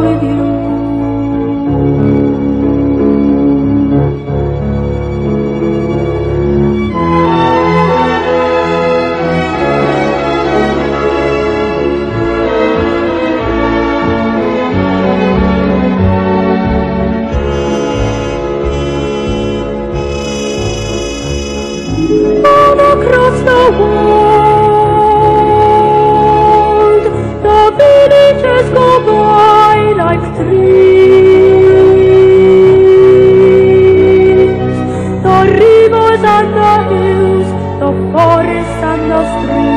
with you. Across the world, Torrimos a Deus, to forza nostri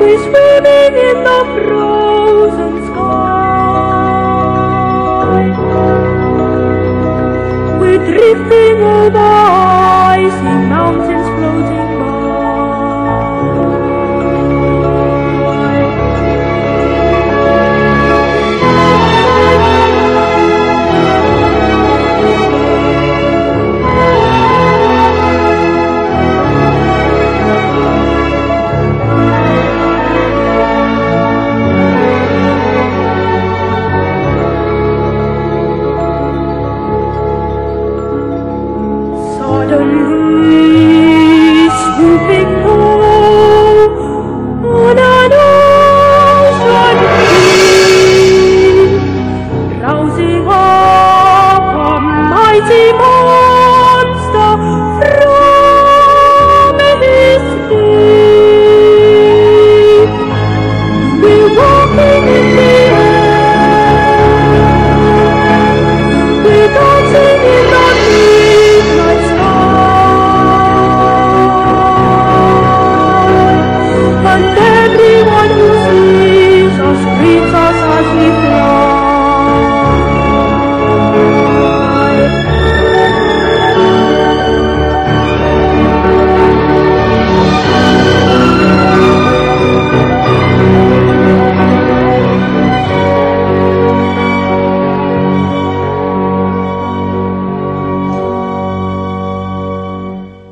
We're swimming in the frozen sky. We're drifting over icy mountains floating. suddenly swooping low on an rousing up a mighty.